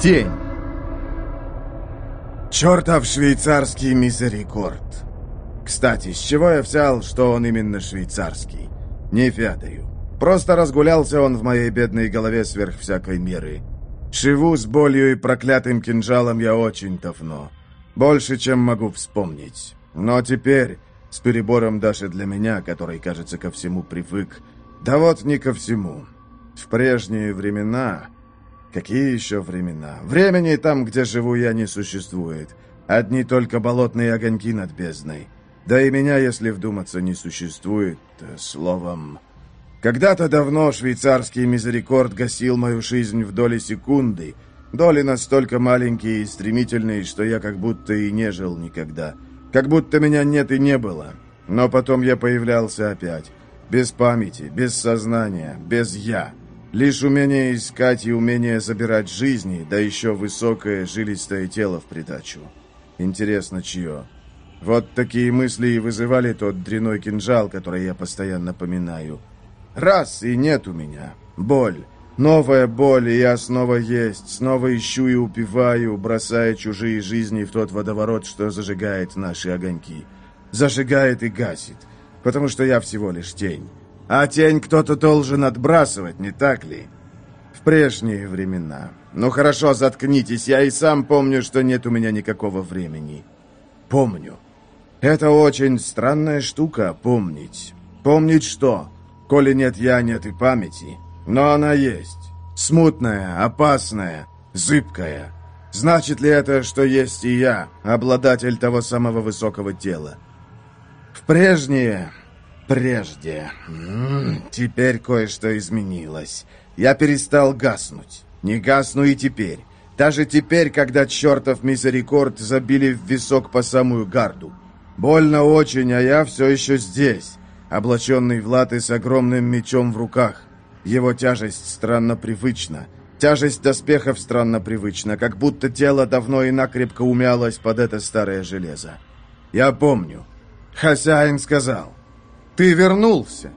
Тень. Чертов швейцарский мизерикорд. Кстати, с чего я взял, что он именно швейцарский? Не фятаю. Просто разгулялся он в моей бедной голове сверх всякой меры. Живу с болью и проклятым кинжалом я очень давно. Больше, чем могу вспомнить. Но теперь, с перебором даже для меня, который, кажется, ко всему привык, да вот не ко всему. В прежние времена... Какие еще времена? Времени там, где живу я, не существует. Одни только болотные огоньки над бездной. Да и меня, если вдуматься, не существует. Словом... Когда-то давно швейцарский мизерикорд гасил мою жизнь в доли секунды. Доли настолько маленькие и стремительные, что я как будто и не жил никогда. Как будто меня нет и не было. Но потом я появлялся опять. Без памяти, без сознания, без «я». Лишь умение искать и умение забирать жизни, да еще высокое жилистое тело в придачу. Интересно, чье? Вот такие мысли и вызывали тот дряной кинжал, который я постоянно поминаю. Раз, и нет у меня. Боль. Новая боль, и я снова есть, снова ищу и упиваю, бросая чужие жизни в тот водоворот, что зажигает наши огоньки. Зажигает и гасит, потому что я всего лишь тень. А тень кто-то должен отбрасывать, не так ли? В прежние времена. Ну хорошо, заткнитесь, я и сам помню, что нет у меня никакого времени. Помню. Это очень странная штука, помнить. Помнить что? Коли нет я, нет и памяти. Но она есть. Смутная, опасная, зыбкая. Значит ли это, что есть и я, обладатель того самого высокого тела? В прежние... Прежде. Теперь кое-что изменилось. Я перестал гаснуть. Не гасну и теперь. Даже теперь, когда чертов мизерикорд забили в висок по самую гарду. Больно очень, а я все еще здесь облаченный в латы с огромным мечом в руках. Его тяжесть странно привычна. Тяжесть доспехов странно привычна, как будто тело давно и накрепко умялось под это старое железо. Я помню. Хозяин сказал, «Ты вернулся?»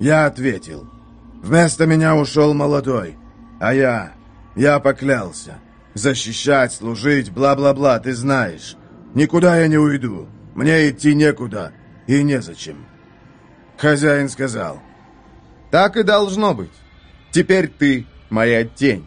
Я ответил, «Вместо меня ушел молодой, а я, я поклялся. Защищать, служить, бла-бла-бла, ты знаешь. Никуда я не уйду, мне идти некуда и незачем». Хозяин сказал. «Так и должно быть. Теперь ты моя тень».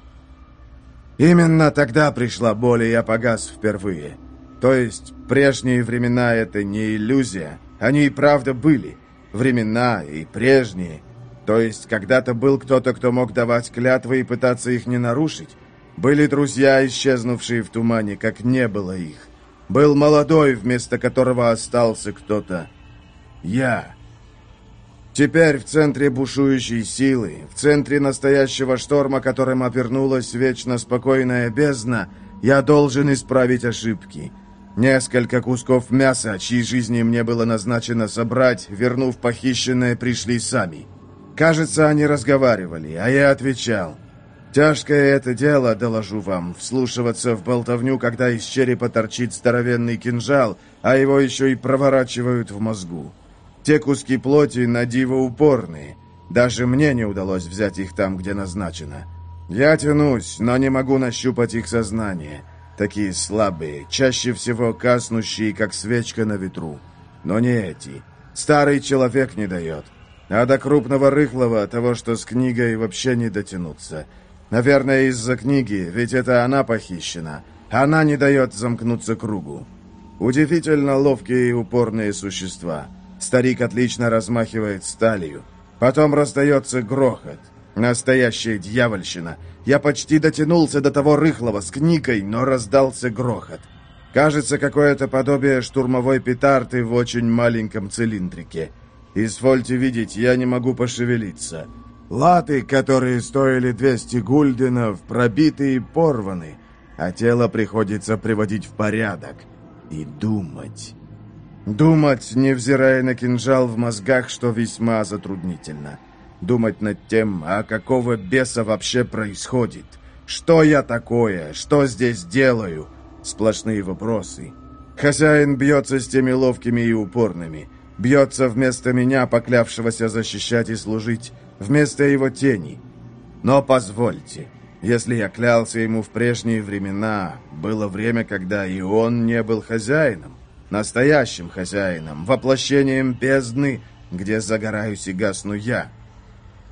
Именно тогда пришла боль, и я погас впервые. То есть, прежние времена — это не иллюзия. Они и правда были. Времена и прежние. То есть, когда-то был кто-то, кто мог давать клятвы и пытаться их не нарушить. Были друзья, исчезнувшие в тумане, как не было их. Был молодой, вместо которого остался кто-то. Я. Теперь в центре бушующей силы, в центре настоящего шторма, которым обернулась вечно спокойная бездна, я должен исправить ошибки. Несколько кусков мяса, чьи жизни мне было назначено собрать, вернув похищенное, пришли сами. Кажется, они разговаривали, а я отвечал. Тяжкое это дело, доложу вам, вслушиваться в болтовню, когда из черепа торчит здоровенный кинжал, а его еще и проворачивают в мозгу. Те куски плоти на диво упорные. Даже мне не удалось взять их там, где назначено. Я тянусь, но не могу нащупать их сознание. Такие слабые, чаще всего каснущие, как свечка на ветру. Но не эти. Старый человек не дает. А до крупного рыхлого, того, что с книгой, вообще не дотянуться. Наверное, из-за книги, ведь это она похищена. Она не дает замкнуться кругу. Удивительно ловкие и упорные существа — Старик отлично размахивает сталью. Потом раздается грохот. Настоящая дьявольщина. Я почти дотянулся до того рыхлого с книгой, но раздался грохот. Кажется, какое-то подобие штурмовой петарды в очень маленьком цилиндрике. Извольте видеть, я не могу пошевелиться. Латы, которые стоили 200 гульденов, пробиты и порваны, а тело приходится приводить в порядок и думать. Думать, невзирая на кинжал в мозгах, что весьма затруднительно. Думать над тем, а какого беса вообще происходит. Что я такое? Что здесь делаю? Сплошные вопросы. Хозяин бьется с теми ловкими и упорными. Бьется вместо меня, поклявшегося защищать и служить. Вместо его тени. Но позвольте. Если я клялся ему в прежние времена, было время, когда и он не был хозяином, настоящим хозяином, воплощением бездны, где загораюсь и гасну я.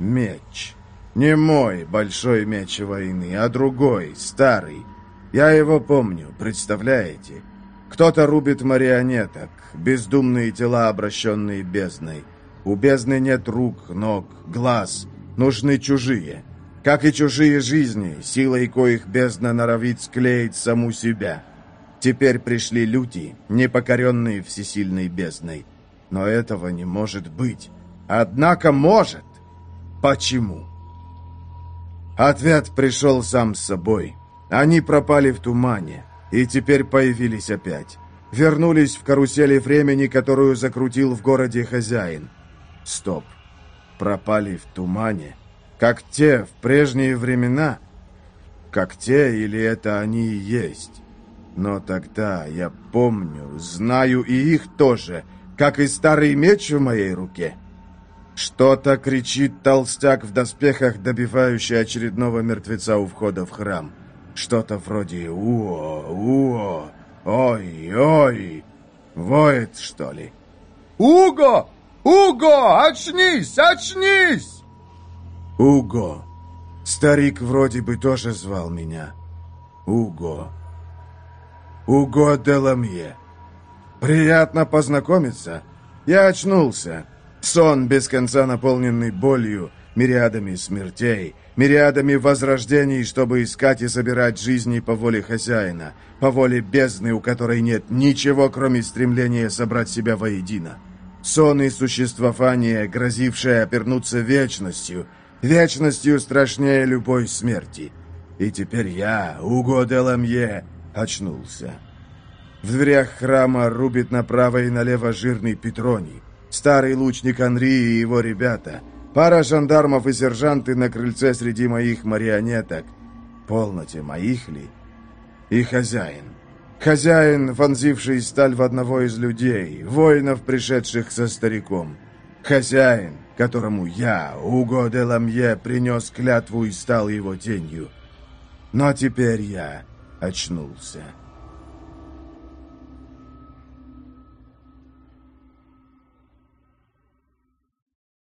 Меч. Не мой большой меч войны, а другой, старый. Я его помню, представляете? Кто-то рубит марионеток, бездумные тела, обращенные бездной. У бездны нет рук, ног, глаз. Нужны чужие. Как и чужие жизни, силой коих бездна норовит склеить саму себя. Теперь пришли люди, непокоренные всесильной бездной. Но этого не может быть. Однако может. Почему? Ответ пришел сам с собой. Они пропали в тумане, и теперь появились опять. Вернулись в карусели времени, которую закрутил в городе хозяин. Стоп. Пропали в тумане? Как те в прежние времена? Как те или это они и есть? Но тогда я помню, знаю и их тоже, как и старый меч в моей руке. Что-то кричит толстяк в доспехах, добивающий очередного мертвеца у входа в храм. Что-то вроде «Уо! Уо! Ой! Ой!» Воет, что ли? «Уго! Уго! Очнись! Очнись!» Уго. Старик вроде бы тоже звал меня. Уго. Уго де Ламье. Приятно познакомиться. Я очнулся. Сон, без конца наполненный болью, мириадами смертей, мириадами возрождений, чтобы искать и собирать жизни по воле хозяина, по воле бездны, у которой нет ничего, кроме стремления собрать себя воедино. Сон и существование, грозившее обернуться вечностью, вечностью страшнее любой смерти. И теперь я, Уго де Ламье, очнулся. В дверях храма рубит направо и налево жирный Петроний. Старый лучник Анри и его ребята. Пара жандармов и сержанты на крыльце среди моих марионеток. Полноте моих ли? И хозяин. Хозяин, вонзивший сталь в одного из людей, воинов, пришедших со стариком. Хозяин, которому я, Уго де Ламье, принес клятву и стал его тенью. Но теперь я очнулся.